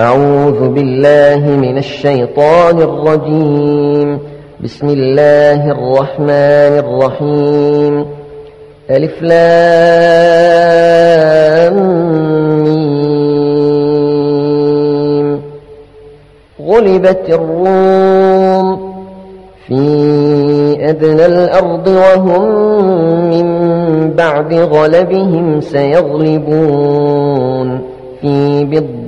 أعوذ بالله من الشيطان الرجيم. بسم الله الرحمن الرحيم. ألف لام غلبت الروم في أدنى الأرض وهم من بعد غلبهم سيغلبون. في بضع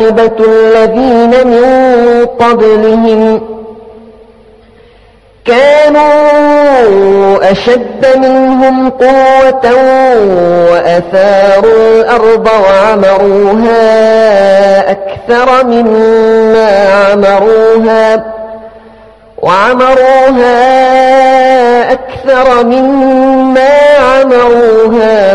عاقبة الذين من قبلهم كانوا أشد منهم قوة وأثاروا الأرض وعمروها أكثر مما عمروها وعمروها أكثر مما عمروها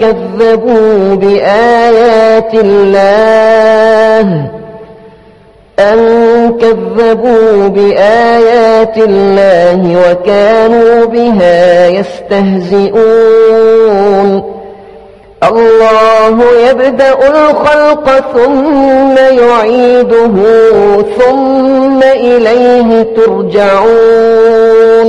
كذبوا بآيات الله. أن كذبوا بآيات الله وكانوا بها يستهزئون. الله يبدأ الخلق ثم يعيده ثم إليه ترجعون.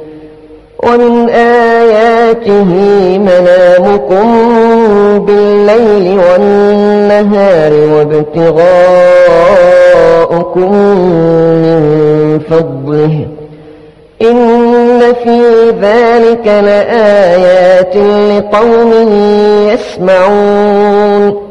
ومن آياته منامكم بالليل والنهار وابتغاؤكم من فضله. إن في ذلك لآيات لقوم يسمعون.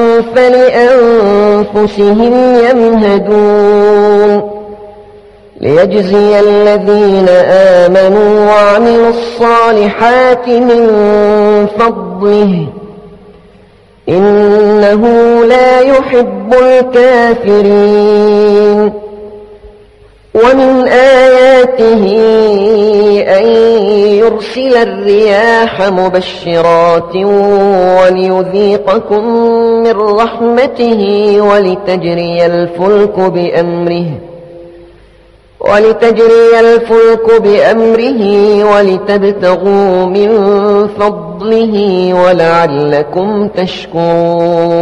فلأنفسهم يمهدون. ليجزي الذين آمنوا وعملوا الصالحات من فضله. إنه لا يحب الكافرين. ومن آياته أن يرسل الرياح مبشرات وليذيقكم من رحمته ولتجري الفلك بأمره ولتجري الفلك بأمره ولتبتغوا من فضله ولعلكم تشكرون